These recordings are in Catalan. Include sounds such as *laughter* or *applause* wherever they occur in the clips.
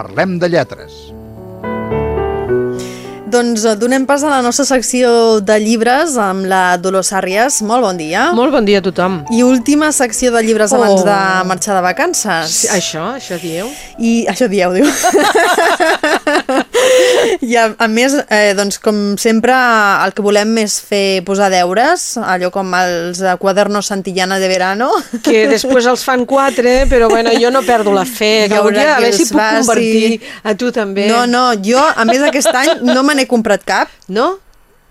Parlem de lletres. Doncs eh, donem pas a la nostra secció de llibres amb la Dolors Àries. Molt bon dia. Molt bon dia a tothom. I última secció de llibres Oh. abans de marxar de vacances. Sí, això, això dieu? I això dieu, diu. *laughs* I a, a més, eh, doncs com sempre, el que volem és fer posar deures, allò com els de quadernos Santillana de verano. Que després els fan quatre, però bueno, jo no perdo la fe. Que haurà volia, a veure si puc faci. convertir a tu també. No, no, jo, a més aquest any, no me n'he comprat cap. No?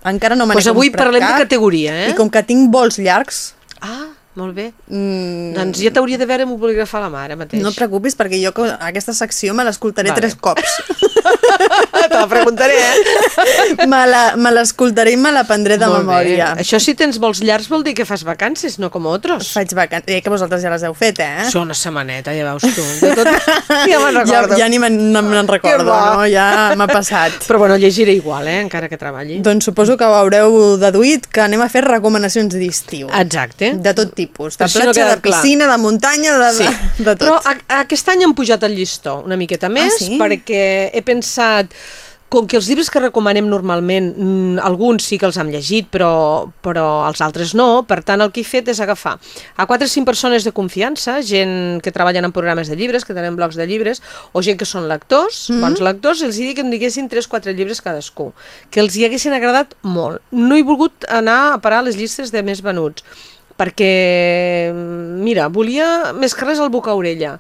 Encara no me n'he Doncs avui comprat parlem de cap. categoria, eh? I com que tinc vols llargs, Ah, molt bé. mm, Doncs ja t'hauria de veure amb un bolígraf a la mà ara mateix. no et preocupis perquè jo que aquesta secció me l'escoltaré Vale. tres cops. *laughs* Te la preguntaré, eh? *laughs* me me l'escoltaré i me la prendré de Molt bé. memòria. Això si tens vols llargs vol dir que fas vacances, no com otros. Faig vacances, eh, que vosaltres ja les heu fet, eh? Això una setmaneta, ja veus tu. De tot... *laughs* Ja me'n ja, recordo. ja ni me'n no me'n recordo, no? Ja m'ha passat. Però bueno, llegiré igual, eh? encara que treballi. Doncs suposo que ho haureu deduït que anem a fer recomanacions d'estiu. Exacte. De tot tipus. De Per si no platja, de quedat clar. piscina, de muntanya, de, Sí. de, de tot. Però a, aquest any han pujat el llistó una miqueta més, sí? perquè he pensat com que els llibres que recomanem normalment, mm, alguns sí que els hem llegit, però, però els altres no, per tant el que he fet és agafar a 4 o 5 persones de confiança, gent que treballen en programes de llibres, que tenen blocs de llibres, o gent que són lectors, Mhm. bons lectors, els he dit que em diguessin 3-4 llibres cadascú, que els hi haguessin agradat molt. No he volgut anar a parar les llistes de més venuts, perquè, mm, mira, volia més que res el boca-orella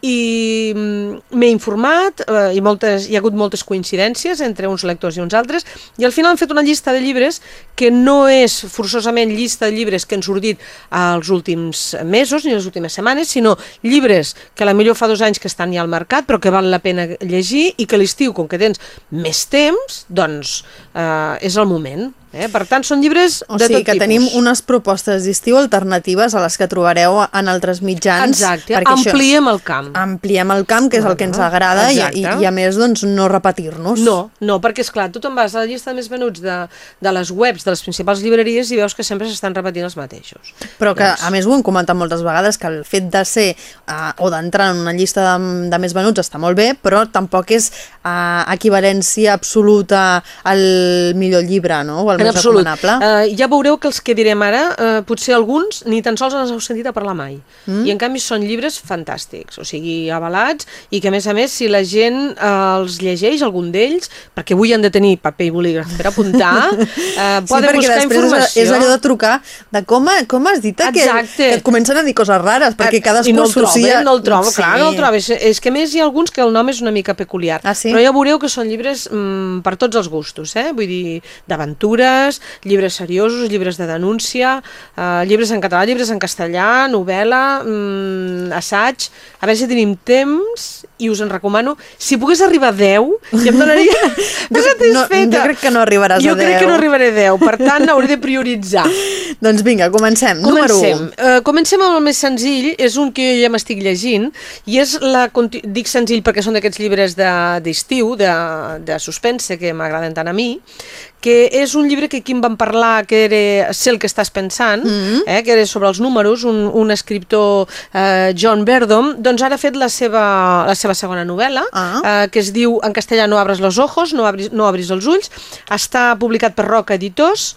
i mm, m'he informat eh, i moltes, hi ha hagut moltes coincidències entre uns lectors i uns altres i al final hem fet una llista de llibres que no és forçosament llista de llibres que han sortit als últims mesos ni les últimes setmanes, sinó llibres que a la millor fa dos anys que estan ja al mercat però que val la pena llegir i que l'estiu, com que tens més temps, doncs eh, és el moment. Eh? Per tant, són llibres O de sigui tot que tipus. tenim unes propostes d'estiu alternatives a les que trobareu en altres mitjans. Exacte, perquè això- ampliem el camp. ampliem el camp, que és el que ens Bueno, agrada, i, i, i a més doncs, no repetir-nos. No, no, perquè és clar, tu te'n vas a la llista de més venuts de, de les webs de les principals llibreries i veus que sempre s'estan repetint els mateixos. Però que, Doncs- a més, ho hem comentat moltes vegades, que el fet de ser uh, o d'entrar en una llista de, de més venuts està molt bé, però tampoc és uh, equivalència absoluta al millor llibre, no? O al En més absolut. recomanable. Uh, ja veureu que els que direm ara, uh, potser alguns ni tan sols els heu sentit a parlar mai. Mm. I en canvi són llibres fantàstics, o sigui, avalats, i que a més a més, si la gent uh, els llegeix, algun d'ells, perquè avui han de tenir paper i bolígraf per apuntar, uh, *laughs* Sí, poden buscar és, informació. és allò de trucar de com, com has dit que, que et comencen a dir coses rares, perquè Ah, cadascú I no el associa... no el trobo, Sí. clar, no el trobes. És que a més hi ha alguns que el nom és una mica peculiar. Ah, sí? Però ja veureu que són llibres mm, per tots els gustos, eh? Vull dir, d'aventures, llibres seriosos, llibres de denúncia, eh, llibres en català, llibres en castellà, novel·la, mm, assaig... A veure si tenim temps i us en recomano. Si pogués arribar a 10, ja em donaria *laughs* Jo, no, jo crec que no arribaràs jo a 10. crec que no arribaré a 10, per tant *laughs* hauré de prioritzar. Doncs vinga, comencem. Número Comencem. 1. Uh, comencem amb el més senzill, és un que jo ja m'estic llegint, i és la... Dic senzill perquè són d'aquests llibres de- d'estiu, de, de, de suspense, que m'agraden tant a mi, que és un llibre que aquí em van parlar que era Sé el que estàs pensant, mm -hmm. eh, que era sobre els números, un, un escriptor, eh, John Verdom, doncs ara ha fet la seva, la seva segona novel·la, Ah. eh, que es diu en castellà No abres los ojos, no abris, no abris els ulls, està publicat per Roca Editors,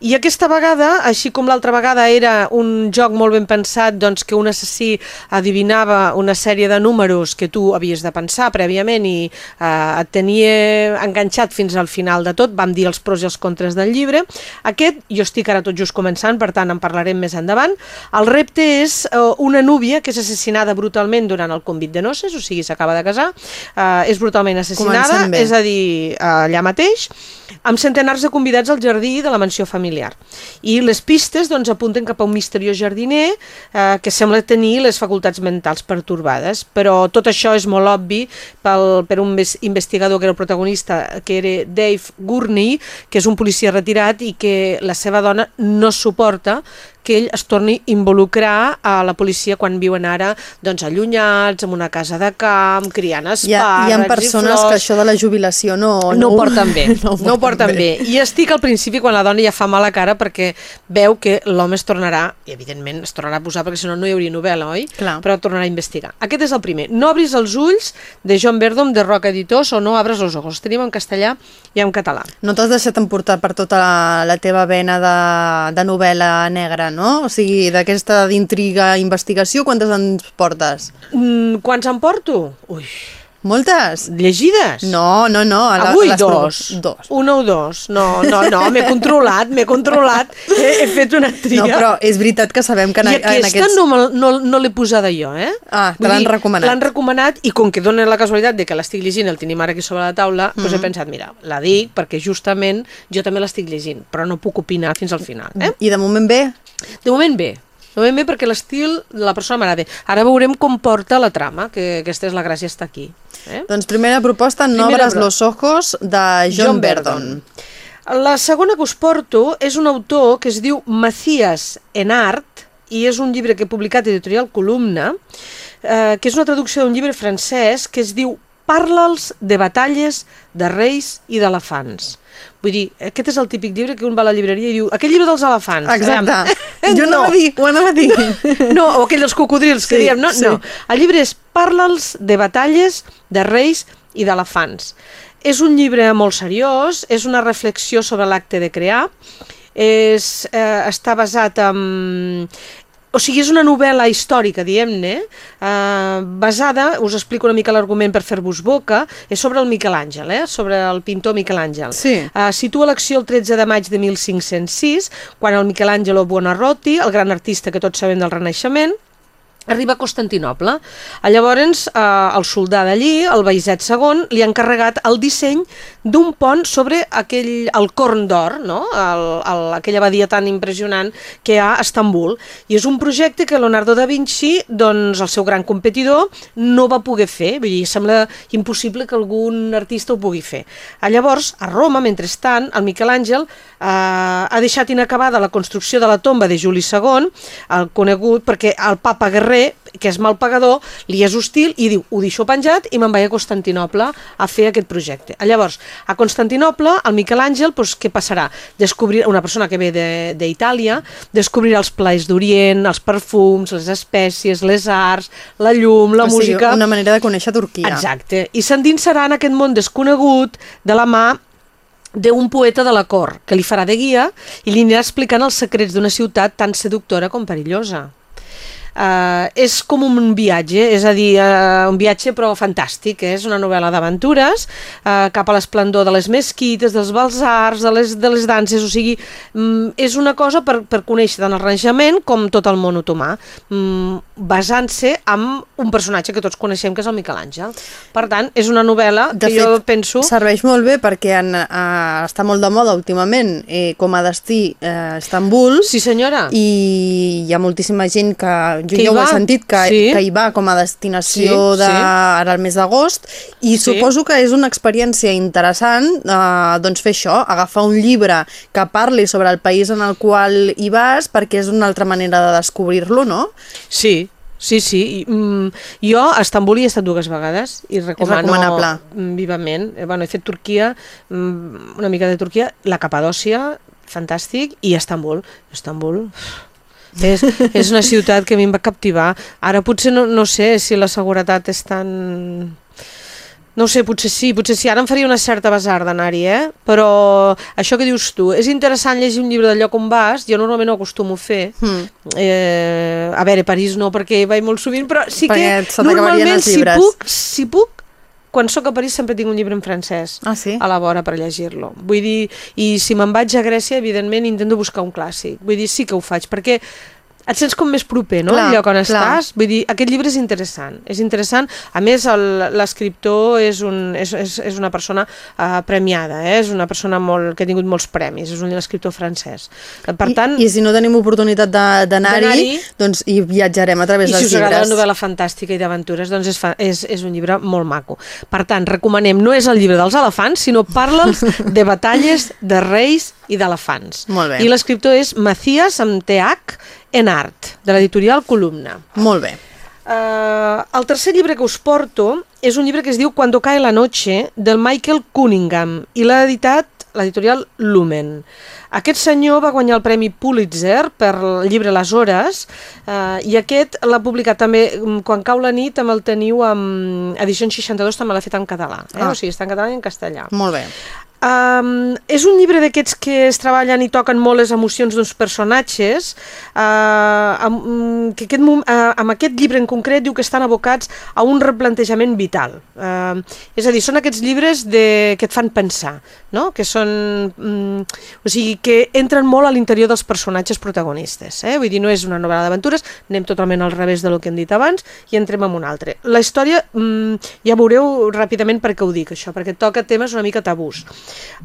i aquesta vegada, així com l'altra vegada era un joc molt ben pensat, doncs que un assassí adivinava una sèrie de números que tu havies de pensar prèviament i eh, et tenia enganxat fins al final de tot, vam dir els pros i els contres del llibre. Aquest, jo estic ara tot just començant, per tant en parlarem més endavant. El repte és eh, una núvia que és assassinada brutalment durant el convit de noces, o sigui, s'acaba de casar, eh, és brutalment assassinada, és a dir, allà mateix, amb centenars de convidats al jardí de la mansió familiar. I les pistes doncs, apunten cap a un misteriós jardiner eh, que sembla tenir les facultats mentals pertorbades, però tot això és molt obvi pel, per un ves- investigador que era el protagonista, que era Dave Gurney, que és un policia retirat i que la seva dona no suporta que ell es torni a involucrar a la policia quan viuen ara doncs, allunyats, en una casa de camp, criant Hi ha, hi ha persones flors... que això de la jubilació no... no ho porten bé, no *laughs* no, ho porten bé. I estic al principi quan la dona ja fa mala cara perquè veu que l'home es tornarà, i evidentment es tornarà a posar perquè si no no hi hauria novel·la, oi? Clar. Però tornarà a investigar. Aquest és el primer. No obris els ulls de John Verdon de Roca Editors o no abres els ojos. Tenim en castellà i en català. No t'has deixat emportar per tota la, la teva vena de, de novel·la negra, no? O sigui, d'aquesta d'intriga, investigació, quantes ens portes? Mm, quants en porto? Ui, Moltes? llegides? No, no, no. a la- Avui a les dos. Dos. Una o dos. No, no, no, m'he *laughs* controlat, m'he controlat. He, he fet una tria. No, però és veritat que sabem que en, I en aquesta aquests... no, no, no l'he posada jo, eh? Ah, te l'han recomanat. L'han recomanat i com que dona la casualitat de que l'estic llegint, el tenim ara aquí sobre la taula, doncs Mhm. he pensat, mira, la dic perquè justament jo també l'estic llegint, però no puc opinar fins al final. Eh? I de moment bé? De moment bé, de moment bé perquè l'estil de la persona m'agrada. Ara veurem com porta la trama, que aquesta és la gràcia, està aquí. Eh? Doncs primera proposta, No Primera los ojos, de John, Verdon. La segona que us porto és un autor que es diu Macías en Art i és un llibre que he publicat a Editorial Columna, eh, que és una traducció d'un llibre francès que es diu Parla'ls de batalles, de reis i d'elefants. Vull dir, aquest és el típic llibre que un va a la llibreria i diu aquell llibre dels elefants. Exacte. Aviam. Jo no. anava a dir, ho anava a dir. *laughs* No, o aquell dels cocodrils que Sí, diem, no? sí. No. El llibre és Parla'ls de batalles, de reis i d'elefants. És un llibre molt seriós, és una reflexió sobre l'acte de crear, és, eh, està basat en... O sigui, és una novel·la històrica, diguem-ne, eh, basada, us explico una mica l'argument per fer-vos boca, és sobre el Miquel Àngel, eh, sobre el pintor Miquel Àngel. Sí. Uh, situa l'acció el 13 de maig de 1506, quan el Michelangelo Buonarroti, el gran artista que tots sabem del Renaixement, arriba a Constantinople. Llavors, eh, el soldà d'allí, el Baïset II, li ha encarregat el disseny d'un pont sobre aquell, el Corn d'Or, no? el, el, aquella abadia tan impressionant que hi ha a Estambul. I és un projecte que Leonardo da Vinci, doncs, el seu gran competidor, no va poder fer. Vull dir, sembla impossible que algun artista ho pugui fer. A llavors, a Roma, mentrestant, el Miquel Àngel eh, ha deixat inacabada la construcció de la tomba de Juli II, el conegut perquè el papa Guerrer, que és mal pagador, li és hostil i diu, ho deixo penjat i me'n vaig a Constantinople a fer aquest projecte. A Llavors, a Constantinople, el Miquel Àngel, doncs, què passarà? Descobrir, una persona que ve de- d'Itàlia, descobrirà els plaers d'Orient, els perfums, les espècies, les arts, la llum, la o sigui, música... una manera de conèixer Turquia. Exacte. I s'endinsarà en aquest món desconegut de la mà d'un poeta de la cort, que li farà de guia i li anirà explicant els secrets d'una ciutat tan seductora com perillosa. Uh, és com un viatge, és a dir, uh, un viatge però fantàstic, eh? és una novel·la d'aventures uh, cap a l'esplendor de les mesquites, dels balsars, de les, de les danses, o sigui, mm, és una cosa per, per conèixer tant el Renaixement com tot el món otomà, mm, basant-se en un personatge que tots coneixem, que és el Miquel Àngel. Per tant, és una novel·la De que fet, jo penso... serveix molt bé perquè en, uh, està molt de moda últimament eh, com a destí eh, Estambul Sí, senyora. i hi ha moltíssima gent que, jo Que ja ho he sentit, que, sí. que hi va com a destinació Sí, de, sí. ara al mes d'agost i Sí. suposo que és una experiència interessant eh, doncs fer això, agafar un llibre que parli sobre el país en el qual hi vas perquè és una altra manera de descobrir-lo, no? Sí, sí, sí. I, mm, jo a Estambul hi he estat dues vegades i recomano mm, vivament. Eh, bueno, he fet Turquia, mm, una mica de Turquia, la Capadòcia, fantàstic, i Estambul. Estambul... És, és una ciutat que a mi em va captivar. Ara potser no, no sé si la seguretat és tan... No sé, potser sí, potser sí. Ara em faria una certa basar d'anar-hi, eh? Però això que dius tu, és interessant llegir un llibre del lloc on vas, jo normalment no acostumo a fer. Mm. Eh, a veure, París no, perquè hi vaig molt sovint, però sí Perquè que normalment si puc, si puc, quan sóc a París sempre tinc un llibre en francès Ah, sí? a la vora per llegir-lo. Vull dir, i si me'n vaig a Grècia, evidentment intento buscar un clàssic. Vull dir, sí que ho faig, perquè et sents com més proper, no?, Clar, al lloc on clar. estàs. Vull dir, aquest llibre és interessant. És interessant. A més, el- l'escriptor és, un, és, és, és una persona uh, premiada, eh? és una persona molt, que ha tingut molts premis, és un escriptor francès. Per tant, I, I si no tenim oportunitat de- d'anar-hi, doncs hi viatjarem a través I si dels us agrada la llibres. novel·la fantàstica i d'aventures, doncs és, fa, és, és un llibre molt maco. Per tant, recomanem, no és el llibre dels elefants, sinó parla'ls *laughs* de batalles, de reis i d'elefants. I l'escriptor és Macías, amb TH, en Art, de l'editorial Columna. Molt bé. Uh, el tercer llibre que us porto és un llibre que es diu Cuando cae la noche, del Michael Cunningham, i l'ha editat l'editorial Lumen. Aquest senyor va guanyar el Premi Pulitzer per el llibre Les Hores eh, i aquest l'ha publicat també mm, Quan cau la nit, amb el teniu amb edició 62, també l'ha fet en català. Eh? Ah. O sigui, està en català i en castellà. Molt bé. Um, és un llibre d'aquests que es treballen i toquen molt les emocions d'uns personatges uh, amb, mm, que aquest, uh, amb aquest llibre en concret diu que estan abocats a un replantejament vital uh, és a dir, són aquests llibres de, que et fan pensar no? que són um, o sigui, que entren molt a l'interior dels personatges protagonistes eh? vull dir, no és una novel·la d'aventures anem totalment al revés de lo que hem dit abans i entrem en un altre la història, um, ja veureu ràpidament per què ho dic això, perquè toca temes una mica tabús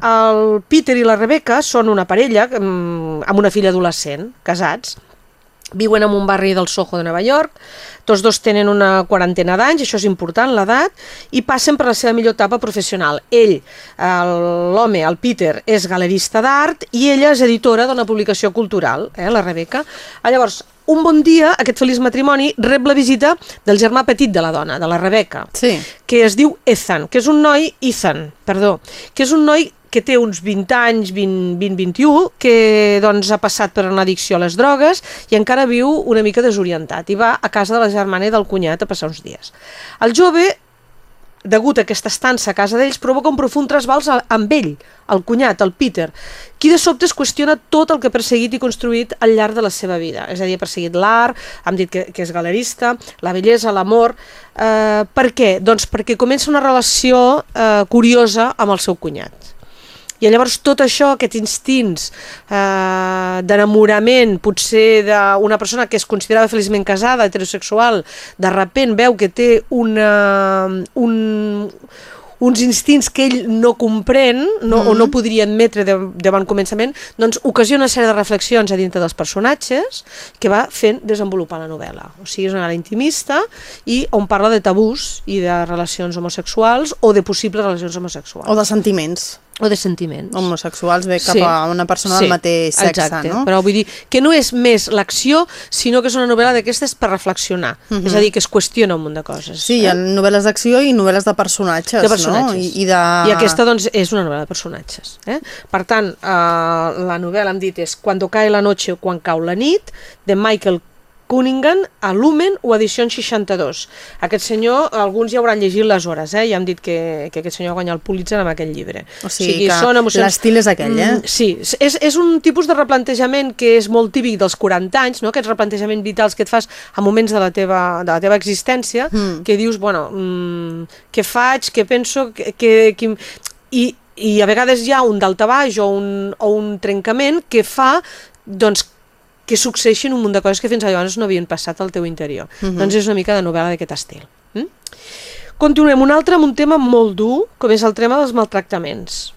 el Peter i la Rebecca són una parella mm, amb una filla adolescent, casats, viuen en un barri del Soho de Nova York, tots dos tenen una quarantena d'anys, això és important, l'edat, i passen per la seva millor etapa professional. Ell, el- l'home, el Peter, és galerista d'art i ella és editora d'una publicació cultural, eh, la Rebecca. Ah, llavors, un bon dia, aquest feliç matrimoni rep la visita del germà petit de la dona, de la Rebecca, Sí. que es diu Ethan, que és un noi, Ethan, perdó, que és un noi que té uns 20 anys, 20-21, que doncs, ha passat per una addicció a les drogues i encara viu una mica desorientat i va a casa de la germana i del cunyat a passar uns dies. El jove degut a aquesta estança a casa d'ells, provoca un profund trasbals amb ell, el cunyat, el Peter, qui de sobte es qüestiona tot el que ha perseguit i construït al llarg de la seva vida. És a dir, ha perseguit l'art, hem dit que, que és galerista, la bellesa, l'amor... Eh, per què? Doncs perquè comença una relació eh, curiosa amb el seu cunyat. I llavors tot això, aquests instints eh, d'enamorament, potser d'una persona que es considerava feliçment casada, heterosexual, de repent veu que té una, un, uns instints que ell no comprèn no, o no podria admetre de, de bon començament, doncs ocasiona una sèrie de reflexions a dintre dels personatges que va fent desenvolupar la novel·la. O sigui, és una novel·la intimista i on parla de tabús i de relacions homosexuals o de possibles relacions homosexuals. O de sentiments o de sentiments. homosexuals ve cap Sí. a una persona del mateix sexe, exacte. no? Però vull dir que no és més l'acció, sinó que és una novel·la d'aquestes per reflexionar. És a dir, que es qüestiona un munt de coses. Mhm. Sí, hi ha novel·les d'acció i novel·les de personatges, de personatges. no? I, i, de... I aquesta, doncs, és una novel·la de personatges. Eh? Per tant, eh, la novel·la, hem dit, és Cuando cae la noche o Quan cau la nit, de Michael Cunningham, a Lumen o edició 62. Aquest senyor, alguns ja hauran llegit les hores, eh? ja hem dit que, que aquest senyor va guanyar el Pulitzer amb aquest llibre. O sigui que l'estil és aquell, eh? Mm, sí, és, és un tipus de replantejament que és molt típic dels 40 anys, no? aquests replantejaments vitals que et fas a moments de la teva, de la teva existència, Mm. que dius, bueno, mm, què faig, què penso, que, que, que... I, i a vegades hi ha un daltabaix o un, o un trencament que fa doncs, que succeeixin un munt de coses que fins llavors no havien passat al teu interior. Mhm. Doncs és una mica de novel·la d'aquest estil. Mm? Continuem un altre amb un tema molt dur, com és el tema dels maltractaments.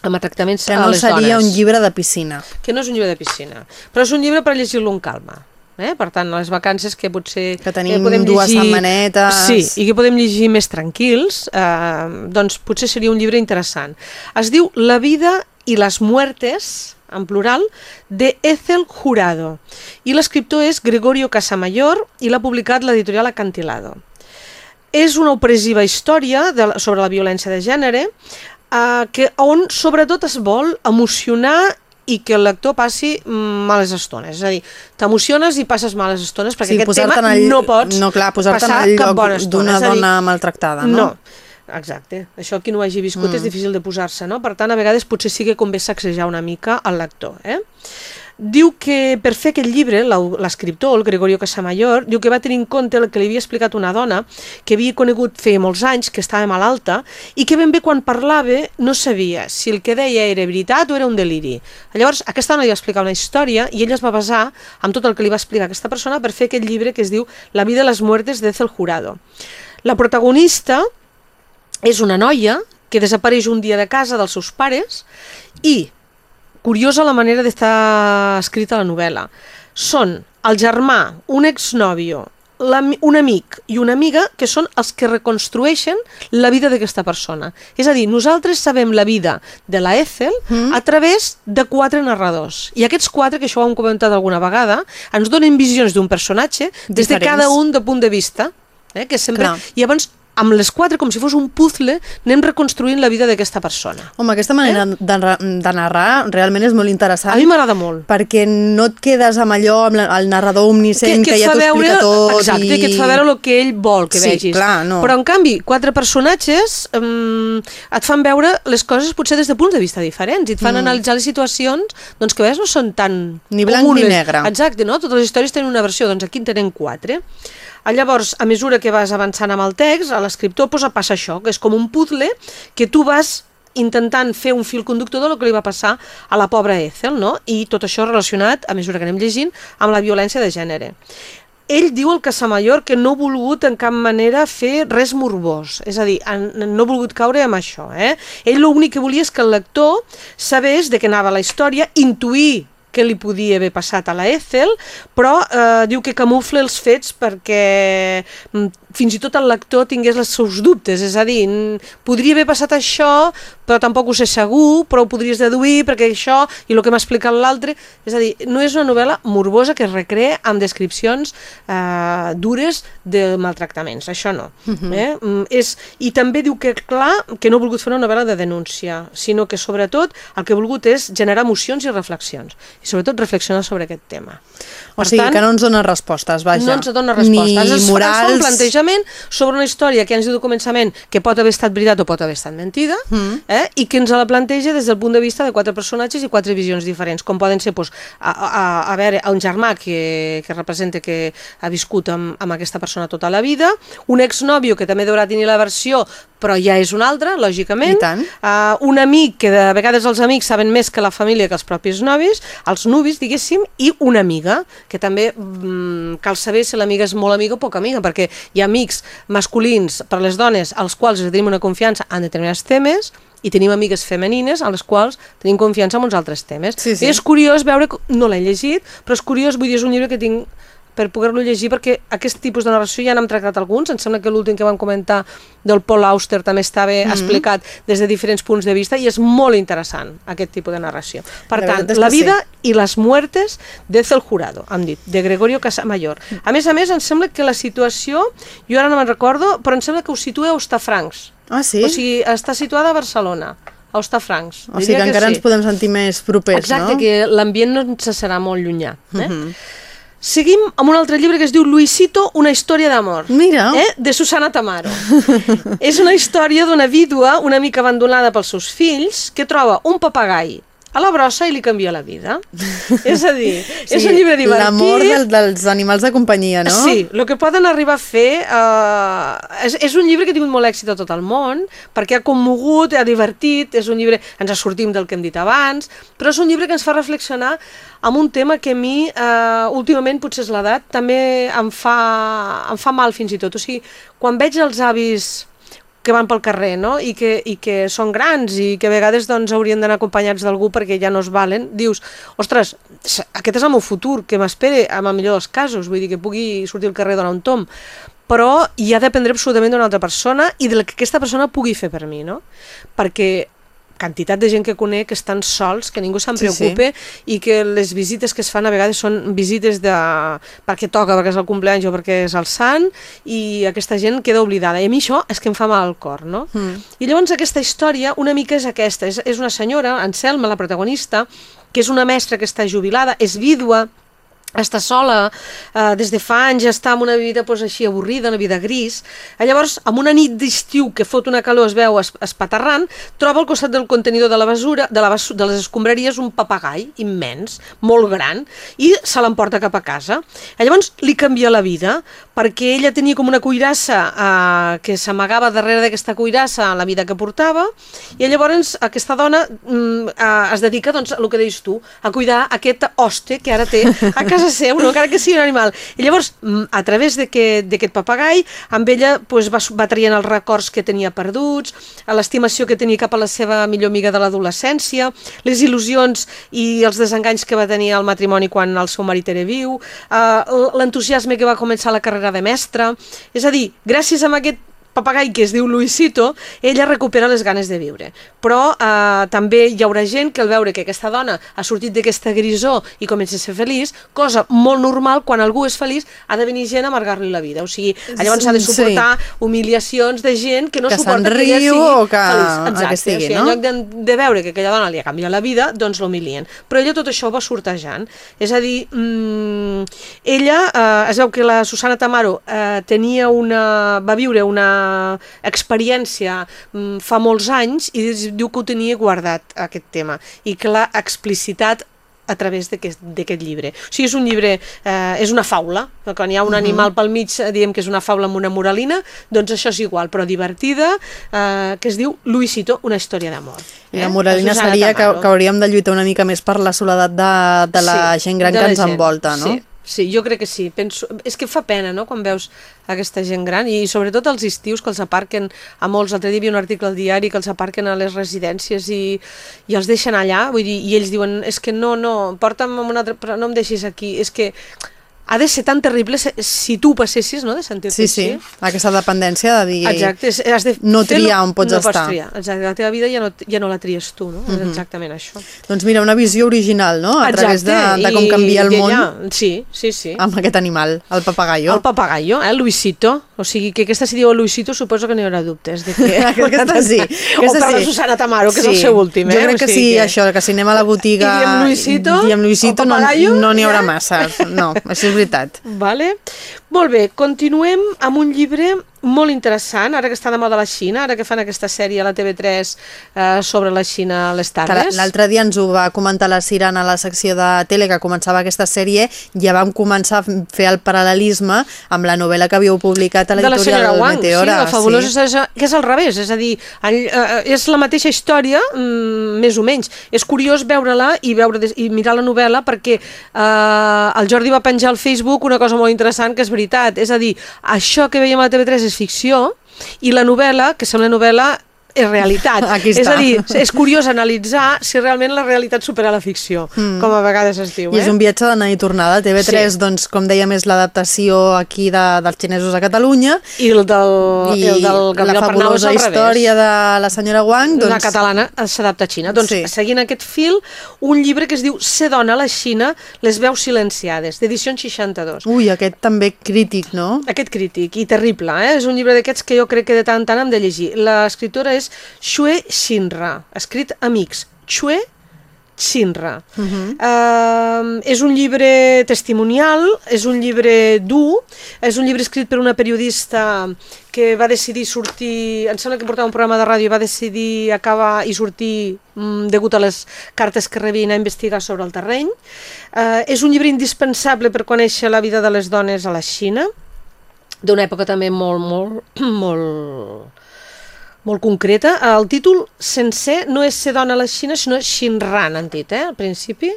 Els maltractaments a no les seria dones un llibre de piscina. que no és un llibre de piscina, però és un llibre per llegir-lo amb calma. Eh? Per tant, a les vacances que potser... Que tenim podem dues setmanetes. Sí, i que podem llegir més tranquils, eh, doncs potser seria un llibre interessant. Es diu La vida i les muertes, en plural, de Ethel Jurado. I l'escriptor és Gregorio Casamayor i l'ha publicat l'editorial Acantilado. És una opressiva història de, sobre la violència de gènere eh, que, on sobretot es vol emocionar i que el lector passi males estones. És a dir, t'emociones i passes males estones perquè Sí, aquest tema en el- no pots no, clar, posar-te en passar el cap lloc bona estona. d'una dona maltractada, no? No, exacte. Això qui no ho hagi viscut mm. és difícil de posar-se, no? Per tant, a vegades potser sí que convé sacsejar una mica al lector, eh? Diu que per fer aquest llibre, l'escriptor, el Gregorio Casamayor, diu que va tenir en compte el que li havia explicat una dona que havia conegut feia molts anys, que estava malalta, i que ben bé quan parlava no sabia si el que deia era veritat o era un deliri. Llavors, aquesta dona li va explicar una història i ella es va basar amb tot el que li va explicar aquesta persona per fer aquest llibre que es diu La vida i les muertes d'Ethel Jurado. La protagonista és una noia que desapareix un dia de casa dels seus pares i, curiosa la manera d'estar escrita la novel·la, són el germà, un exnòvio un amic i una amiga que són els que reconstrueixen la vida d'aquesta persona. És a dir, nosaltres sabem la vida de la Ethel mm. a través de quatre narradors. I aquests quatre, que això ho hem comentat alguna vegada, ens donen visions d'un personatge des de cada un de punt de vista. Eh? Que sempre... Clar. I llavors amb les quatre, com si fos un puzzle, anem reconstruint la vida d'aquesta persona. Home, aquesta manera eh? de, de narrar realment és molt interessant. A mi m'agrada molt. Perquè no et quedes amb allò, amb el narrador omniscient que, que, que ja t'ho explica tot. Exacte, i... que et fa veure el que ell vol que sí, vegis. Clar, no. Però, en canvi, quatre personatges um, et fan veure les coses potser des de punts de vista diferents i et fan mm. analitzar les situacions doncs, que a vegades no són tan Ni blanc comunes. ni negre. Exacte, no? Totes les històries tenen una versió, doncs aquí en tenen quatre. Ah, llavors, a mesura que vas avançant amb el text, a l'escriptor pues, passa això, que és com un puzzle que tu vas intentant fer un fil conductor del que li va passar a la pobra Ethel, no? I tot això relacionat, a mesura que anem llegint, amb la violència de gènere. Ell diu el Casamayor que no ha volgut en cap manera fer res morbós, és a dir, no ha volgut caure amb això. Eh? Ell l'únic que volia és que el lector sabés de què anava la història, intuir què li podia haver passat a la Ethel, però eh, diu que camufla els fets perquè mm, fins i tot el lector tingués els seus dubtes, és a dir, podria haver passat això, però tampoc ho sé segur, però ho podries deduir perquè això i el que m'ha explicat l'altre, és a dir, no és una novel·la morbosa que es recrea amb descripcions eh, dures de maltractaments, això no. Uh mhm. -huh. eh? Mm, és, I també diu que, clar, que no ha volgut fer una novel·la de denúncia, sinó que sobretot el que ha volgut és generar emocions i reflexions, i sobretot reflexionar sobre aquest tema. O per sigui, tant, que no ens dona respostes, vaja. No ens dona respostes. Ni morals... un plantejament sobre una història que ens diu de començament que pot haver estat veritat o pot haver estat mentida, mm. eh? i que ens la planteja des del punt de vista de quatre personatges i quatre visions diferents, com poden ser pues, a, a, a veure, un germà que, que representa que ha viscut amb, amb aquesta persona tota la vida, un exnòvio que també deurà tenir la versió però ja és un altre, lògicament. I tant. Uh, un amic, que de vegades els amics saben més que la família que els propis novis, els nuvis, diguéssim, i una amiga, que també mm, cal saber si l'amiga és molt amiga o poca amiga, perquè hi ha amics masculins per les dones als quals tenim una confiança en determinats temes, i tenim amigues femenines a les quals tenim confiança en uns altres temes. Sí, sí. I és curiós veure, no l'he llegit, però és curiós, vull dir, és un llibre que tinc per poder-lo llegir, perquè aquest tipus de narració ja n'hem tractat alguns, em sembla que l'últim que vam comentar del Paul Auster també estava mm -hmm. explicat des de diferents punts de vista i és molt interessant aquest tipus de narració. Per la tant, la vida sí. i les muertes d'Ezel Jurado, hem dit, de Gregorio Casamayor. A més a més, em sembla que la situació, jo ara no me'n recordo, però em sembla que ho situa a Ostafrancs. Ah, sí? O sigui, està situada a Barcelona a Ostafrancs. O sigui que, que encara sí. ens podem sentir més propers, Exacte, no? que l'ambient no ens serà molt llunyà. Eh? Mm Mhm. Seguim amb un altre llibre que es diu Luisito, una història d'amor. Mira. Eh? De Susana Tamaro. *laughs* és una història d'una vídua una mica abandonada pels seus fills que troba un papagai a la brossa i li canvia la vida. és a dir, sí, *laughs* és un llibre divertit. L'amor del, dels animals de companyia, no? Sí, el que poden arribar a fer... Uh, és, és un llibre que ha tingut molt èxit a tot el món, perquè ha commogut, ha divertit, és un llibre... Ens sortim del que hem dit abans, però és un llibre que ens fa reflexionar amb un tema que a mi, uh, últimament, potser és l'edat, també em fa, em fa mal fins i tot. O sigui, quan veig els avis que van pel carrer, no? I que, i que són grans i que a vegades doncs, haurien d'anar acompanyats d'algú perquè ja no es valen, dius, ostres, aquest és el meu futur, que m'espere amb el millor dels casos, vull dir que pugui sortir al carrer a donar un tom, però hi ha d'aprendre absolutament d'una altra persona i de la que aquesta persona pugui fer per mi, no? Perquè quantitat de gent que conec que estan sols, que ningú se'n preocupe sí, sí. i que les visites que es fan a vegades són visites de... perquè toca, perquè és el compleany o perquè és el sant i aquesta gent queda oblidada. I a mi això és que em fa mal al cor, no? Mm. I llavors aquesta història una mica és aquesta, és, és una senyora, Anselma, la protagonista, que és una mestra que està jubilada, és vídua, està sola, eh, des de fa anys està en una vida pues, així avorrida, una vida gris. Eh, llavors, amb una nit d'estiu que fot una calor es veu es, espaterrant, troba al costat del contenidor de la basura, de, la basura, de les escombraries, un papagai immens, molt gran, i se l'emporta cap a casa. Eh, llavors, li canvia la vida, perquè ella tenia com una cuirassa eh, que s'amagava darrere d'aquesta cuirassa la vida que portava, i llavors aquesta dona mm, eh, es dedica, doncs, el que deies tu, a cuidar aquest hoste que ara té a casa casa seu, no? encara que sigui un animal. I llavors, mm, a través d'aquest papagai, amb ella pues, va, va traient els records que tenia perduts, l'estimació que tenia cap a la seva millor amiga de l'adolescència, les il·lusions i els desenganys que va tenir al matrimoni quan el seu marit era viu, eh, l'entusiasme que va començar la carrera de mestre... És a dir, gràcies a aquest papagai que es diu Luisito, ella recupera les ganes de viure. Però eh, també hi haurà gent que al veure que aquesta dona ha sortit d'aquesta grisó i comença a ser feliç, cosa molt normal quan algú és feliç, ha de venir gent a amargar-li la vida. O sigui, llavors s'ha de suportar sí. humiliacions de gent que no que suporta que ella sigui o que, feliç. Exacte, que estigui, o sigui, no? en lloc de, de veure que aquella dona li ha canviat la vida, doncs l'humilien. Però ella tot això ho va sortejant. És a dir, mmm, ella, eh, es veu que la Susana Tamaro eh, tenia una, va viure una experiència mm, fa molts anys i diu que ho tenia guardat aquest tema i que l'ha explicitat a través d'aquest llibre. O sigui, és un llibre, eh, és una faula, quan hi ha un -huh. animal pel mig, eh, diem que és una faula amb una moralina, doncs això és igual, però divertida, eh, que es diu Luisito, una història d'amor. I la moralina seria que, que hauríem de lluitar una mica més per la soledat de, de la Sí, gent gran de que ens gent, envolta, no? Sí. Sí, jo crec que sí. Penso... És que fa pena, no?, quan veus aquesta gent gran i sobretot els estius que els aparquen a molts. L'altre dia hi un article al diari que els aparquen a les residències i, i els deixen allà, vull dir, i ells diuen és que no, no, porta'm a un altre... però no em deixis aquí. És que ha de ser tan terrible si, tu passessis, no?, de sentir-te Sí, sí, així. aquesta dependència de dir... Exacte, has de no triar on pots no estar. Pots triar. Exacte, la teva vida ja no, ja no la tries tu, no? Mhm. És exactament això. Doncs mira, una visió original, no?, a través de, de com canvia el món Sí, sí, sí. amb aquest animal, el papagaio. El papagallo, eh, Luisito. O sigui, que aquesta si diu Luisito suposo que no hi haurà dubtes. De que... *laughs* Aquesta sí, o aquesta per la sí. Susana Tamaro, que és el seu últim. Eh? Jo crec O que sigui sí, això, que si anem a la botiga I diem Luisito, i diem Luisito o no, papagaio, no n'hi haurà ja? massa. No, això és veritat. Vale. Molt bé, continuem amb un llibre molt interessant, ara que està de moda la Xina, ara que fan aquesta sèrie a la TV3 eh, sobre la Xina a les tardes. L'altre dia ens ho va comentar la Sirana a la secció de tele que començava aquesta sèrie, ja vam començar a fer el paral·lelisme amb la novel·la que havíeu publicat a de la l'editorial senyora Wang, Meteora. sí, la fabulosa, sí. que és al revés, és a dir, eh, és la mateixa història, mm, més o menys. És curiós veure-la i, veure, i mirar la novel·la perquè eh, el Jordi va penjar al Facebook una cosa molt interessant que és veritat, és a dir, això que veiem a la TV3 és ficció i la novel·la, que sembla novel·la, és realitat. *laughs* Aquí És està. a dir, és curiós analitzar si realment la realitat supera la ficció, mm. com a vegades es diu. I és eh? un viatge d'anar i tornada. TV3, Sí. doncs, com dèiem, és l'adaptació aquí de, dels xinesos a Catalunya I el del, i el del la Gabriel Pernau és fabulosa al revés. història de la senyora Wang, Doncs... Una catalana s'adapta a Xina. Doncs, Sí. seguint aquest fil, un llibre que es diu Ser dona a la Xina, les veus silenciades, d'edició 62. ui, aquest també crític, no? Aquest crític, i terrible, eh? és un llibre d'aquests que jo crec que de tant en tant hem de llegir. L'escriptora és Xue Xinra, escrit amics. Xue Xinra. Uh -huh. uh, és un llibre testimonial, és un llibre dur, és un llibre escrit per una periodista que va decidir sortir, em sembla que portava un programa de ràdio va decidir acabar i sortir mm, degut a les cartes que rebia i anar a investigar sobre el terreny. Uh, és un llibre indispensable per conèixer la vida de les dones a la Xina, d'una època també molt, molt, *clears throat* molt, molt concreta. El títol sencer no és ser dona a la Xina, sinó Xinran, han dit, eh, al principi.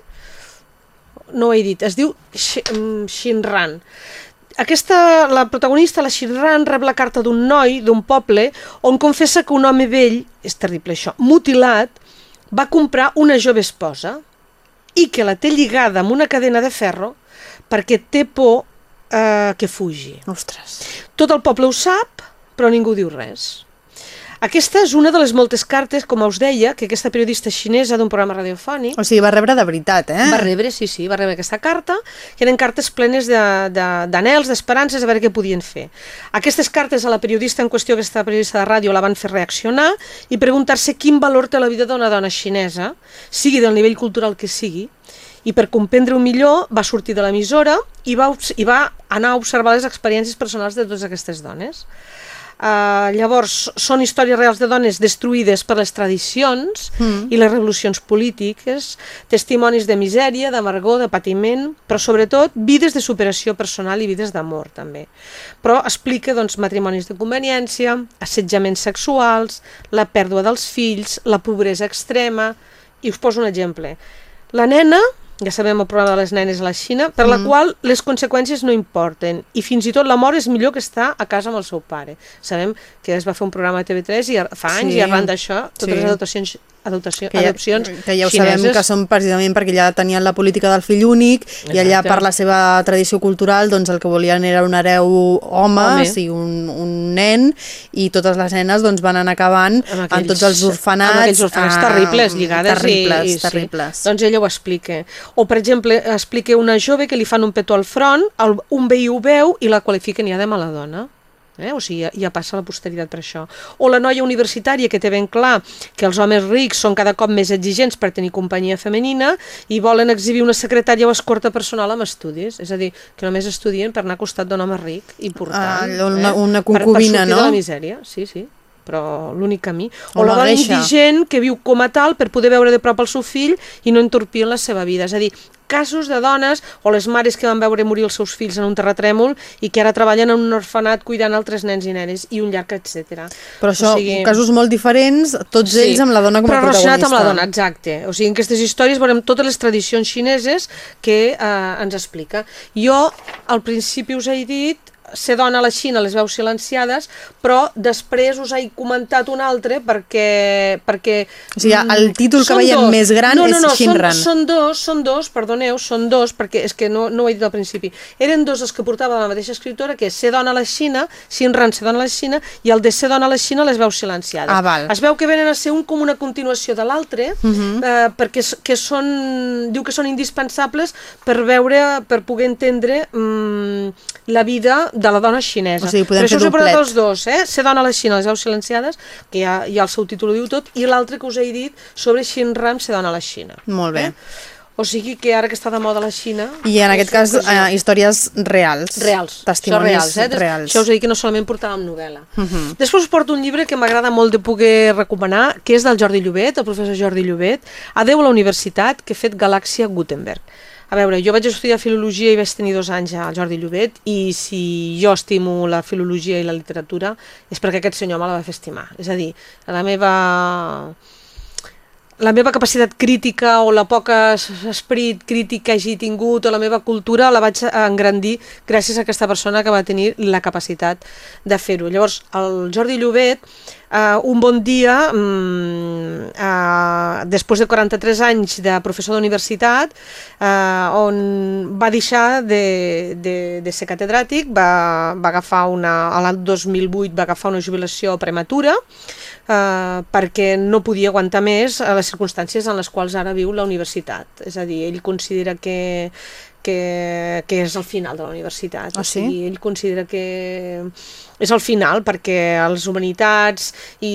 No ho he dit, es diu mm, Xinran. Aquesta, la protagonista, la Xinran, rep la carta d'un noi d'un poble on confessa que un home vell, és terrible això, mutilat, va comprar una jove esposa i que la té lligada amb una cadena de ferro perquè té por eh, que fugi. Ostres. Tot el poble ho sap, però ningú diu res. Aquesta és una de les moltes cartes, com us deia, que aquesta periodista xinesa d'un programa radiofònic O sigui, va rebre de veritat, eh? va rebre, sí, sí, va rebre aquesta carta, que eren cartes plenes d'anels, de, d'anhels, d'esperances, a veure què podien fer. Aquestes cartes a la periodista en qüestió, aquesta periodista de ràdio, la van fer reaccionar i preguntar-se quin valor té la vida d'una dona xinesa, sigui del nivell cultural que sigui, i per comprendre-ho millor va sortir de l'emissora i, va, i va anar a observar les experiències personals de totes aquestes dones. Uh, llavors, són històries reals de dones destruïdes per les tradicions mm. i les revolucions polítiques, testimonis de misèria, d'amargor, de patiment, però sobretot vides de superació personal i vides d'amor també. Però explica doncs, matrimonis de conveniència, assetjaments sexuals, la pèrdua dels fills, la pobresa extrema, i us poso un exemple. La nena ja sabem el problema de les nenes a la Xina, per mm. la qual les conseqüències no importen, i fins i tot la mort és millor que estar a casa amb el seu pare. Sabem que es va fer un programa a TV3 i fa anys, sí. i arran d'això, totes sí. les adaptacions adoptació, que ja, adopcions que ja ho xineses. sabem que són precisament perquè ja tenien la política del fill únic Exacte. i allà per la seva tradició cultural doncs el que volien era un hereu home, home. sí, un, un nen i totes les nenes doncs van anar acabant amb aquells, en tots els orfenats amb aquells orfenats ah, terribles lligades terribles, i, i, terribles. Sí. doncs ella ho explica o per exemple explica una jove que li fan un petó al front el, un veí ho veu i la qualifiquen ja de mala dona Eh? O sigui, ja, ja passa la posteritat per això. O la noia universitària que té ben clar que els homes rics són cada cop més exigents per tenir companyia femenina i volen exhibir una secretària o escorta personal amb estudis. És a dir, que només estudien per anar a costat d'un home ric, important. Ah, una, eh? una concubina, per, per no? de la misèria, sí, sí però l'únic camí. O, o la dona indigent que viu com a tal per poder veure de prop el seu fill i no entorpir la seva vida. És a dir, casos de dones o les mares que van veure morir els seus fills en un terratrèmol i que ara treballen en un orfenat cuidant altres nens i nenes i un llarg, etc. Però això, o sigui... casos molt diferents, tots sí, ells amb la dona com a però protagonista. Però amb la dona, exacte. O sigui, en aquestes històries veurem totes les tradicions xineses que eh, ens explica. Jo, al principi us he dit ser dona a la Xina les veus silenciades, però després us he comentat un altre perquè... perquè o sigui, el títol que veiem dos. més gran no, no, no, és Shinran. Són, són dos, són dos, perdoneu, són dos, perquè és que no, no ho he dit al principi. Eren dos els que portava la mateixa escriptora, que és Ser dona a la Xina, Shinran, Ser dona a la Xina, i el de Ser dona a la Xina les veus silenciades. Ah, val. Es veu que venen a ser un com una continuació de l'altre, uh mhm. -huh. eh, perquè que són, diu que són indispensables per veure, per poder entendre mm, la vida de la dona xinesa. O sigui, per això us he portat els dos, eh? Ser dona a la Xina, les veus silenciades, que ja, ja el seu títol ho diu tot, i l'altre que us he dit sobre Ram, ser dona a la Xina. Molt bé. Eh? O sigui que ara que està de moda la Xina... I en aquest cas, eh, històries reals. Reals. Testimonis reals, eh? reals. Això us he dit que no solament portàvem novel·la. Uh mhm. -huh. Després us porto un llibre que m'agrada molt de poder recomanar, que és del Jordi Llobet, el professor Jordi Llobet, Adeu a la universitat, que ha fet Galàxia Gutenberg. A veure, jo vaig estudiar filologia i vaig tenir dos anys al Jordi Llobet i si jo estimo la filologia i la literatura és perquè aquest senyor me la va fer estimar. És a dir, la meva la meva capacitat crítica o la poca esperit crític que hagi tingut o la meva cultura la vaig engrandir gràcies a aquesta persona que va tenir la capacitat de fer-ho. Llavors, el Jordi Llobet, uh, un bon dia, um, uh, després de 43 anys de professor d'universitat, uh, on va deixar de, de, de ser catedràtic, va, va agafar una, l'any 2008 va agafar una jubilació prematura, eh, perquè no podia aguantar més a les circumstàncies en les quals ara viu la universitat. És a dir, ell considera que, que, que és el final de la universitat. Ah, sí? O sigui, ell considera que és el final perquè les humanitats i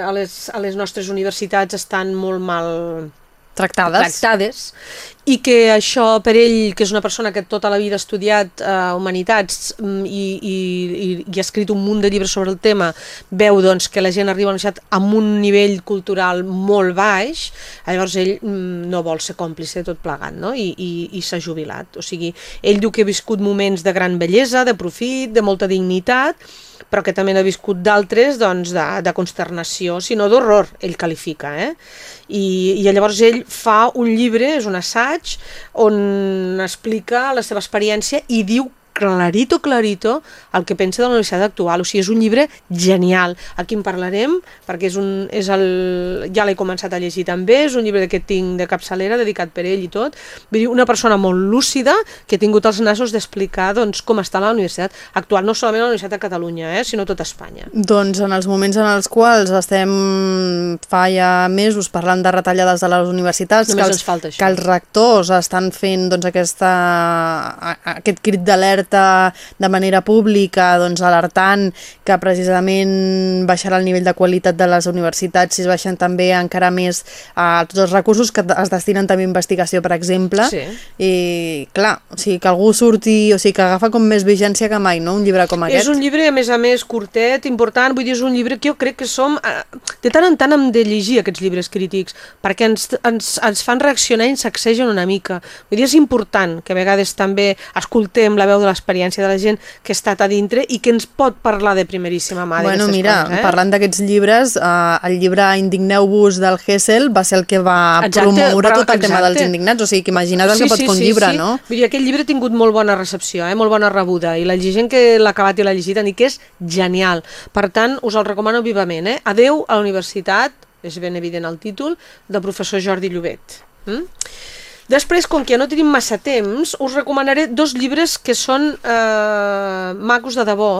a les, a les nostres universitats estan molt mal tractades. tractades i que això per ell, que és una persona que tota la vida ha estudiat eh, humanitats mm, i, i, i, i ha escrit un munt de llibres sobre el tema, veu doncs, que la gent arriba a amb un nivell cultural molt baix, llavors ell mm, no vol ser còmplice de tot plegat no? i, i, i s'ha jubilat. O sigui, ell diu que ha viscut moments de gran bellesa, de profit, de molta dignitat, però que també n'ha viscut d'altres doncs, de, de consternació, sinó d'horror, ell qualifica. Eh? I, I llavors ell fa un llibre, és un assaig, on explica la seva experiència i diu clarito, clarito el que pensa de la universitat actual. O sigui, és un llibre genial. Aquí en parlarem, perquè és un, és el, ja l'he començat a llegir també, és un llibre que tinc de capçalera, dedicat per ell i tot. Vull dir, una persona molt lúcida que ha tingut els nassos d'explicar doncs, com està la universitat actual, no solament la Universitat de Catalunya, eh, sinó tot Espanya. Doncs en els moments en els quals estem fa ja mesos parlant de retallades de les universitats, Només que els, que els rectors estan fent doncs, aquesta, aquest crit d'alerta alerta de manera pública, doncs alertant que precisament baixarà el nivell de qualitat de les universitats si es baixen també encara més a tots els recursos que es destinen també a investigació, per exemple. Sí. I clar, o sigui, que algú surti, o sigui, que agafa com més vigència que mai, no?, un llibre com aquest. És un llibre, a més a més, curtet, important, vull dir, és un llibre que jo crec que som... Eh, de tant en tant hem de llegir aquests llibres crítics, perquè ens, ens, ens fan reaccionar i ens sacsegen una mica. Vull dir, és important que a vegades també escoltem la veu de l'experiència de la gent que ha estat a dintre i que ens pot parlar de primeríssima mà Bueno, d'aquestes mira, coses. Eh? parlant d'aquests llibres, eh, el llibre Indigneu-vos del Hessel va ser el que va Exacte, promoure però- tot el tema exacte. dels indignats, o sigui que imagina't el que pot fer un llibre, no? Vull dir, aquest llibre ha tingut molt bona recepció, eh? molt bona rebuda, i la gent que l'ha acabat i l'ha llegit han dit que és genial. Per tant, us el recomano vivament. Eh? Adeu a la universitat, és ben evident el títol, del professor Jordi Llobet. Mm? Després, com que ja no tenim massa temps, us recomanaré dos llibres que són eh, macos de debò,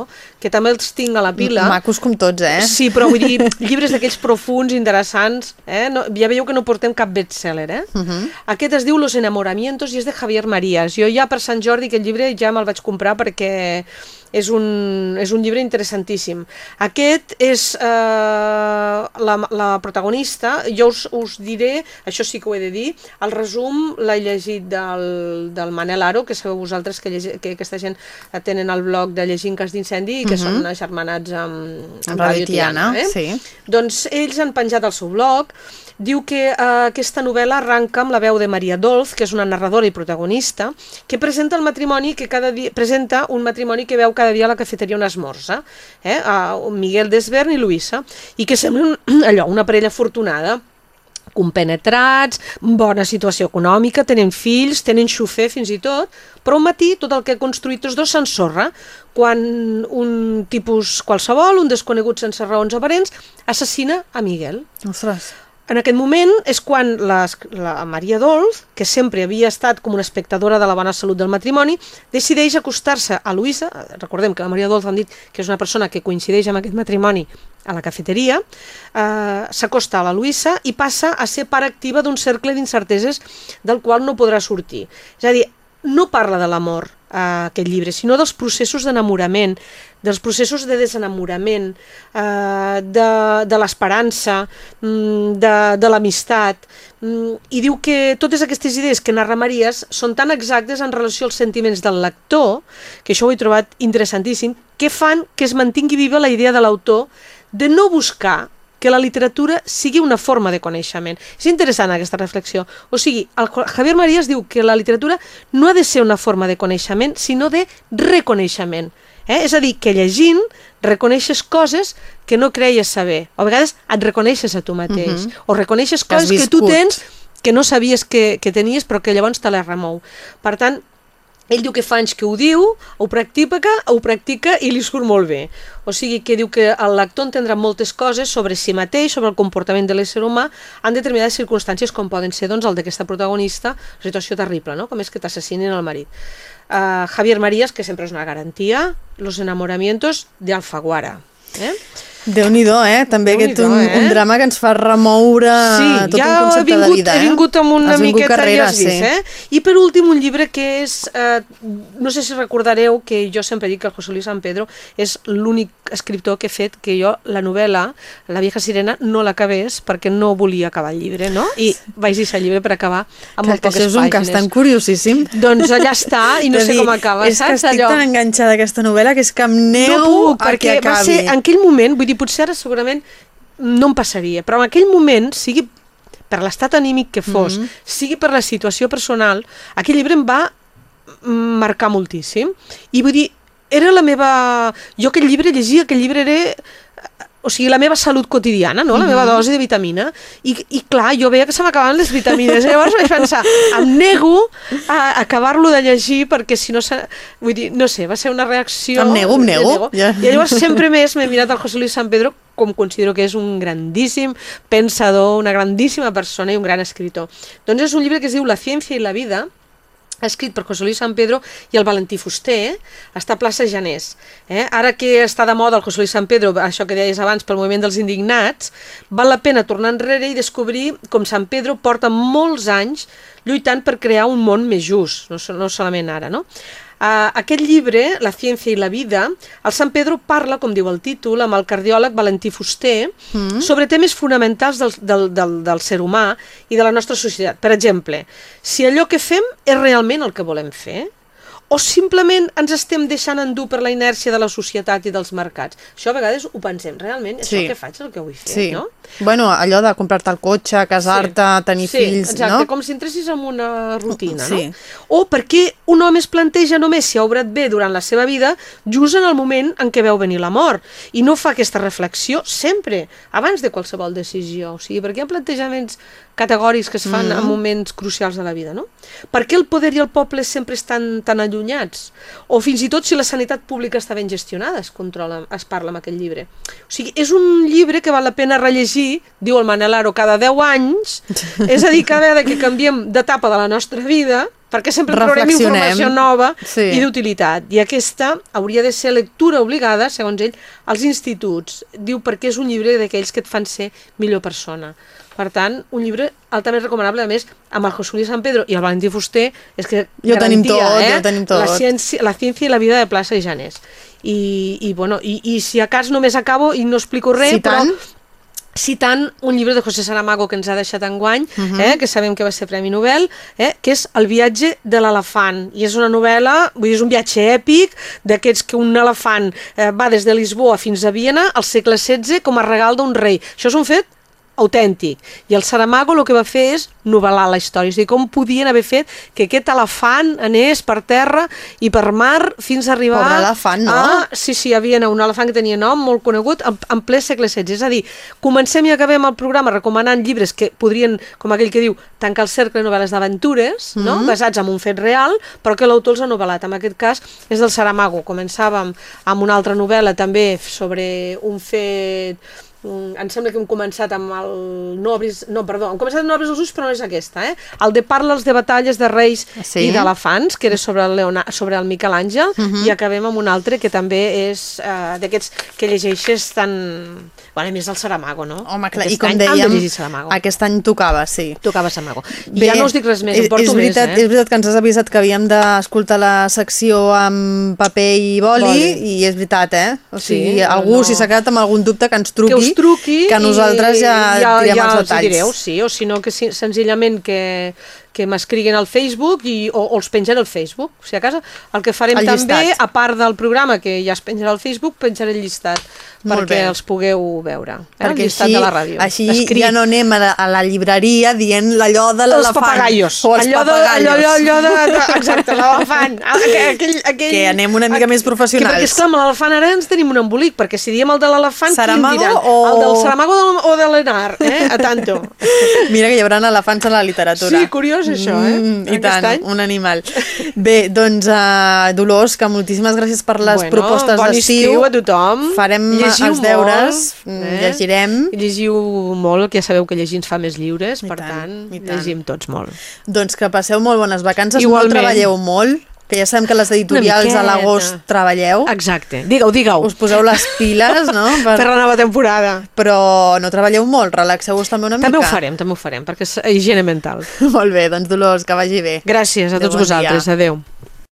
que també els tinc a la pila. Macos com tots, eh? Sí, però vull dir, *laughs* llibres d'aquells profuns, interessants, eh? no, ja veieu que no portem cap bestseller, eh? Uh -huh. Aquest es diu Los enamoramientos i és de Javier Marías. Jo ja per Sant Jordi aquest llibre ja me'l vaig comprar perquè és un, és un llibre interessantíssim. Aquest és eh, la, la protagonista, jo us, us diré, això sí que ho he de dir, el resum l'he llegit del, del Manel Aro, que sabeu vosaltres que, llege, que aquesta gent tenen el blog de Llegint Cas d'Incendi i que uh -huh. són agermanats amb, amb Radio Tiana, eh? sí. Doncs ells han penjat al seu blog diu que eh, aquesta novel·la arranca amb la veu de Maria Dolz, que és una narradora i protagonista, que presenta el matrimoni que cada dia presenta un matrimoni que veu cada dia a la cafeteria un esmorza, eh? a Miguel Desvern i Luisa, i que semblen *clears throat* allò, una parella afortunada compenetrats, bona situació econòmica, tenen fills, tenen xofer fins i tot, però un matí tot el que ha construït tots dos s'ensorra quan un tipus qualsevol, un desconegut sense raons aparents, assassina a Miguel. Ostres. En aquest moment és quan la, la Maria Dolz, que sempre havia estat com una espectadora de la bona salut del matrimoni, decideix acostar-se a Luisa, recordem que la Maria Dolz han dit que és una persona que coincideix amb aquest matrimoni a la cafeteria, eh, s'acosta a la Luisa i passa a ser part activa d'un cercle d'incerteses del qual no podrà sortir. És a dir, no parla de l'amor eh, aquest llibre, sinó dels processos d'enamorament, dels processos de desenamorament, eh, de, de l'esperança, mm, de, de l'amistat, mm, i diu que totes aquestes idees que narra Maries són tan exactes en relació als sentiments del lector, que això ho he trobat interessantíssim, que fan que es mantingui viva la idea de l'autor de no buscar que la literatura sigui una forma de coneixement. És interessant aquesta reflexió. O sigui, el Javier Marías diu que la literatura no ha de ser una forma de coneixement, sinó de reconeixement. Eh? És a dir, que llegint reconeixes coses que no creies saber. A vegades et reconeixes a tu mateix. Uh -huh. O reconeixes que coses que tu tens que no sabies que, que tenies però que llavors te les remou. Per tant, ell diu que fa anys que ho diu, ho practica, ho practica i li surt molt bé. O sigui que diu que el lector entendrà moltes coses sobre si mateix, sobre el comportament de l'ésser humà, en determinades circumstàncies com poden ser doncs, el d'aquesta protagonista, situació terrible, no? com és que t'assassinin el marit. Uh, Javier Marías, que sempre és una garantia, Los enamoramientos de Alfaguara. Eh? Déu-n'hi-do, eh? També aquest un, eh? un drama que ens fa remoure sí, tot ja un concepte vingut, de vida. Eh? he vingut amb una Has vingut miqueta carrera, ja has vist, sí. eh? I per últim un llibre que és, eh, no sé si recordareu que jo sempre dic que el José Luis San Pedro és l'únic escriptor que he fet que jo la novel·la, La vieja sirena, no l'acabés perquè no volia acabar el llibre, no? I vaig deixar el llibre per acabar amb Que, molt que poques això és un cas pàgines. tan curiosíssim. Doncs allà està i no sé dir, com acaba, és saps? que estic allò? tan enganxada a aquesta novel·la que és que em nego no puc, perquè va ser en aquell moment, vull dir, potser ara segurament no em passaria, però en aquell moment, sigui per l'estat anímic que fos, mm -hmm. sigui per la situació personal, aquell llibre em va marcar moltíssim. I vull dir, era la meva... Jo aquell llibre llegia, aquell llibre era o sigui, la meva salut quotidiana, no? la meva dosi de vitamina, i, i clar, jo veia que se m'acabaven les vitamines, llavors vaig pensar, em nego a acabar-lo de llegir perquè si no... Se... Vull dir, no sé, va ser una reacció... Em nego, em nego. I llavors sempre més m'he mirat al José Luis San Pedro com considero que és un grandíssim pensador, una grandíssima persona i un gran escritor. Doncs és un llibre que es diu La ciència i la vida, escrit per José Luis San Pedro i el Valentí Fuster, està a plaça Janés. Eh? Ara que està de moda el José Luis San Pedro, això que deies abans, pel moviment dels indignats, val la pena tornar enrere i descobrir com San Pedro porta molts anys lluitant per crear un món més just, no, no solament ara, no? Uh, aquest llibre, La ciència i la vida, el Sant Pedro parla, com diu el títol, amb el cardiòleg Valentí Fuster, mm. sobre temes fonamentals del, del, del, del ser humà i de la nostra societat. Per exemple, si allò que fem és realment el que volem fer, o simplement ens estem deixant endur per la inèrcia de la societat i dels mercats? Això a vegades ho pensem, realment, això Sí. que faig és el que vull fer, Sí. no? Bueno, allò de comprar-te el cotxe, casar-te, tenir sí, fills, exacte, no? com si entressis en una rutina, Sí. no? O per què un home es planteja només si ha obrat bé durant la seva vida just en el moment en què veu venir la mort i no fa aquesta reflexió sempre, abans de qualsevol decisió. O sigui, perquè hi ha plantejaments categòrics que es fan Mm. en moments crucials de la vida, no? Per què el poder i el poble sempre estan tan allunyats? O fins i tot si la sanitat pública està ben gestionada, es, controla, es parla en aquest llibre. O sigui, és un llibre que val la pena rellegir, diu el Manel Aro, cada 10 anys, *laughs* és a dir, cada vegada que canviem d'etapa de la nostra vida, perquè sempre trobarem informació nova Sí. i d'utilitat. I aquesta hauria de ser lectura obligada, segons ell, als instituts. Diu perquè és un llibre d'aquells que et fan ser millor persona. Per tant, un llibre altament recomanable, a més, amb el José Luis San Pedro i el Valentí Fuster, és que Ja ho tenim garantia, tot, eh? ja ho tenim tot. La ciència, la ciència i la vida de Plaça i Janés. I, i, bueno, i, i si a cas només acabo i no explico res, Si tant. però citant un llibre de José Saramago que ens ha deixat enguany, uh Mhm. -huh. eh, que sabem que va ser Premi Nobel, eh, que és El viatge de l'elefant. I és una novel·la, vull dir, és un viatge èpic d'aquests que un elefant eh, va des de Lisboa fins a Viena al segle XVI com a regal d'un rei. Això és un fet autèntic. I el Saramago el que va fer és novel·lar la història. És a dir, com podien haver fet que aquest elefant anés per terra i per mar fins a arribar... Pobre elefant, no? A, sí, sí, hi havia un elefant que tenia nom molt conegut en, en ple segle XVI. És a dir, comencem i acabem el programa recomanant llibres que podrien, com aquell que diu, tancar el cercle de novel·les d'aventures, Mhm. no? basats en un fet real, però que l'autor els ha novel·lat. En aquest cas és del Saramago. Començàvem amb una altra novel·la també sobre un fet Mm, em sembla que hem començat amb el no obris, no, perdó, hem començat amb no obris els ulls però no és aquesta, eh? El de parles de batalles de reis Sí. i d'elefants, que era sobre el, Leona, sobre el Miquel Àngel, Mhm. i acabem amb un altre que també és uh, d'aquests que llegeixes tan... Bueno, a més el Saramago, no? Home, clar, Aquest i com any dèiem, Saramago. aquest any tocava, sí. Tocava Saramago. I ja no us dic res més, és, em porto és veritat, més, eh? És veritat que ens has avisat que havíem d'escoltar la secció amb paper i boli, Boli. i és veritat, eh? O Sí, sigui, no, algú, no. si s'ha quedat amb algun dubte, que ens truqui, us truqui que nosaltres i ja, ja, ja els detalls. direu, sí, o si no que senzillament que, que m'escriguin al Facebook i, o, o els pengen al Facebook, si a casa. El que farem El també, llistat. a part del programa que ja es penjarà al Facebook, penjaré el llistat Molt perquè bé. els pugueu veure. Eh? el Perquè llistat així, de la ràdio. així escrit. ja no anem a la, a la llibreria dient allò de els l'elefant. papagallos. O els allò de, allò, allò, allò *laughs* de, exacte, l'elefant. Aquell, aquell, aquell, Que anem una mica més professionals. Que, perquè, esclar, amb l'elefant ara ens tenim un embolic, perquè si diem el de l'elefant, quin Saramago diran? o- El del Saramago o o de l'Enar, eh? A tanto. *laughs* Mira que hi haurà elefants a la literatura. Sí, curiós això, eh? Mm, I Aquest tant, any. un animal. *laughs* Bé, doncs, uh, Dolors, que moltíssimes gràcies per les Bueno, propostes bon d'estiu. estiu a tothom. Farem Llegiu els deures, molt, mm, llegirem. Llegiu molt, que ja sabeu que llegir ens fa més lliures, I per tant, tant, tant. llegim tots molt. Doncs que passeu molt bones vacances, Igualment. no treballeu molt, que ja sabem que les editorials a l'agost treballeu. Exacte. Digue-ho, digue-ho. Us poseu les piles, no? *laughs* Per... Per la nova temporada. Però no treballeu molt, relaxeu-vos també una També ho mica. farem, també ho farem, perquè és higiene mental. *laughs* molt bé, doncs Dolors, que vagi bé. Gràcies a Adéu, tots bon dia. vosaltres. Adéu.